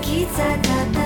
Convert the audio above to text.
キ坂